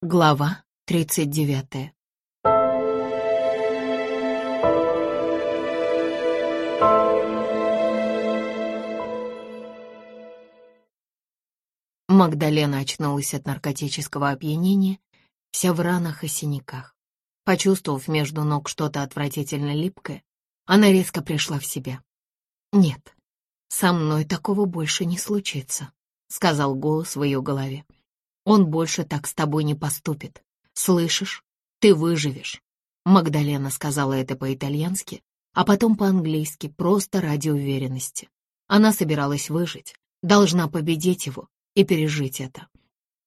Глава тридцать девятая. Магдалена очнулась от наркотического опьянения, вся в ранах и синяках. Почувствовав между ног что-то отвратительно липкое, она резко пришла в себя. «Нет, со мной такого больше не случится», — сказал голос в ее голове. Он больше так с тобой не поступит. Слышишь? Ты выживешь. Магдалена сказала это по-итальянски, а потом по-английски, просто ради уверенности. Она собиралась выжить, должна победить его и пережить это.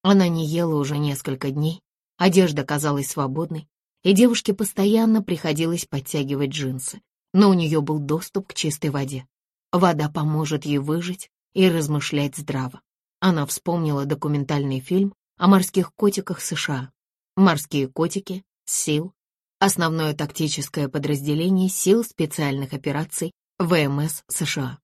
Она не ела уже несколько дней, одежда казалась свободной, и девушке постоянно приходилось подтягивать джинсы, но у нее был доступ к чистой воде. Вода поможет ей выжить и размышлять здраво. Она вспомнила документальный фильм о морских котиках США. Морские котики, СИЛ, основное тактическое подразделение сил специальных операций ВМС США.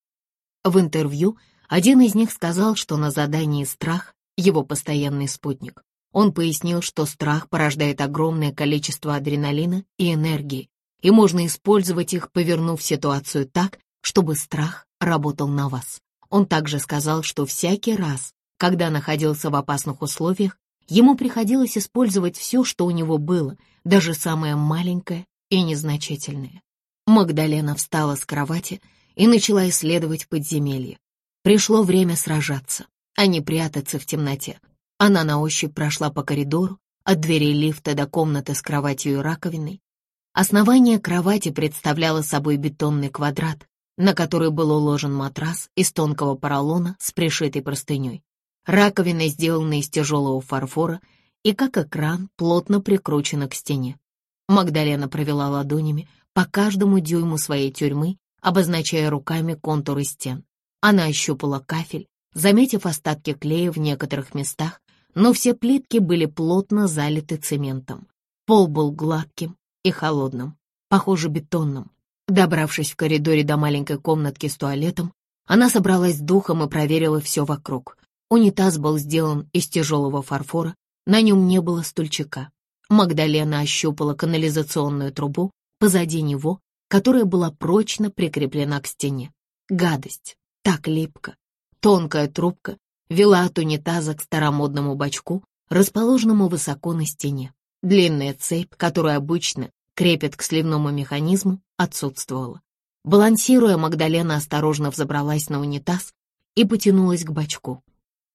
В интервью один из них сказал, что на задании страх — его постоянный спутник. Он пояснил, что страх порождает огромное количество адреналина и энергии, и можно использовать их, повернув ситуацию так, чтобы страх работал на вас. Он также сказал, что всякий раз, когда находился в опасных условиях, ему приходилось использовать все, что у него было, даже самое маленькое и незначительное. Магдалена встала с кровати и начала исследовать подземелье. Пришло время сражаться, а не прятаться в темноте. Она на ощупь прошла по коридору, от двери лифта до комнаты с кроватью и раковиной. Основание кровати представляло собой бетонный квадрат, на который был уложен матрас из тонкого поролона с пришитой простыней. Раковина сделана из тяжелого фарфора и, как экран, плотно прикручена к стене. Магдалена провела ладонями по каждому дюйму своей тюрьмы, обозначая руками контуры стен. Она ощупала кафель, заметив остатки клея в некоторых местах, но все плитки были плотно залиты цементом. Пол был гладким и холодным, похоже, бетонным. Добравшись в коридоре до маленькой комнатки с туалетом, она собралась духом и проверила все вокруг. Унитаз был сделан из тяжелого фарфора, на нем не было стульчика. Магдалена ощупала канализационную трубу позади него, которая была прочно прикреплена к стене. Гадость, так липко. Тонкая трубка вела от унитаза к старомодному бачку, расположенному высоко на стене. Длинная цепь, которую обычно крепят к сливному механизму, отсутствовала. Балансируя, Магдалена осторожно взобралась на унитаз и потянулась к бачку.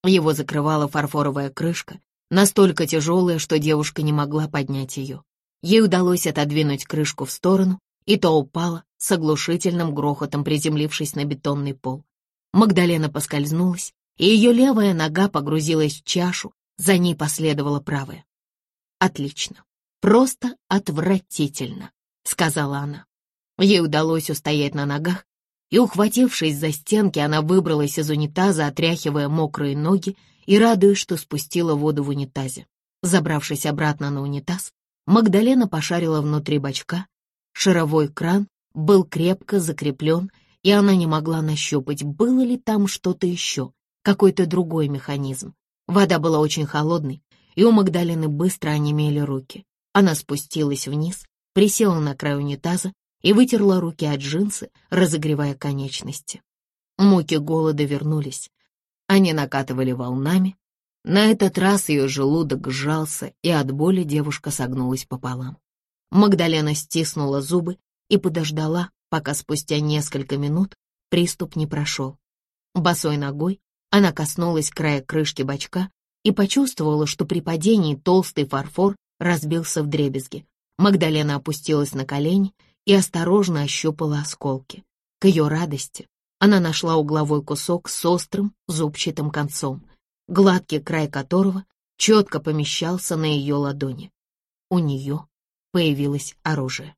Его закрывала фарфоровая крышка, настолько тяжелая, что девушка не могла поднять ее. Ей удалось отодвинуть крышку в сторону, и то упала, с оглушительным грохотом приземлившись на бетонный пол. Магдалена поскользнулась, и ее левая нога погрузилась в чашу, за ней последовала правая. «Отлично, просто отвратительно», — сказала она. Ей удалось устоять на ногах, и, ухватившись за стенки, она выбралась из унитаза, отряхивая мокрые ноги и радуясь, что спустила воду в унитазе. Забравшись обратно на унитаз, Магдалена пошарила внутри бачка. Шаровой кран был крепко закреплен, и она не могла нащупать, было ли там что-то еще, какой-то другой механизм. Вода была очень холодной, и у Магдалены быстро онемели руки. Она спустилась вниз, присела на край унитаза и вытерла руки от джинсы, разогревая конечности. Муки голода вернулись. Они накатывали волнами. На этот раз ее желудок сжался, и от боли девушка согнулась пополам. Магдалена стиснула зубы и подождала, пока спустя несколько минут приступ не прошел. Босой ногой она коснулась края крышки бачка и почувствовала, что при падении толстый фарфор разбился в дребезги. Магдалена опустилась на колени и осторожно ощупала осколки. К ее радости она нашла угловой кусок с острым зубчатым концом, гладкий край которого четко помещался на ее ладони. У нее появилось оружие.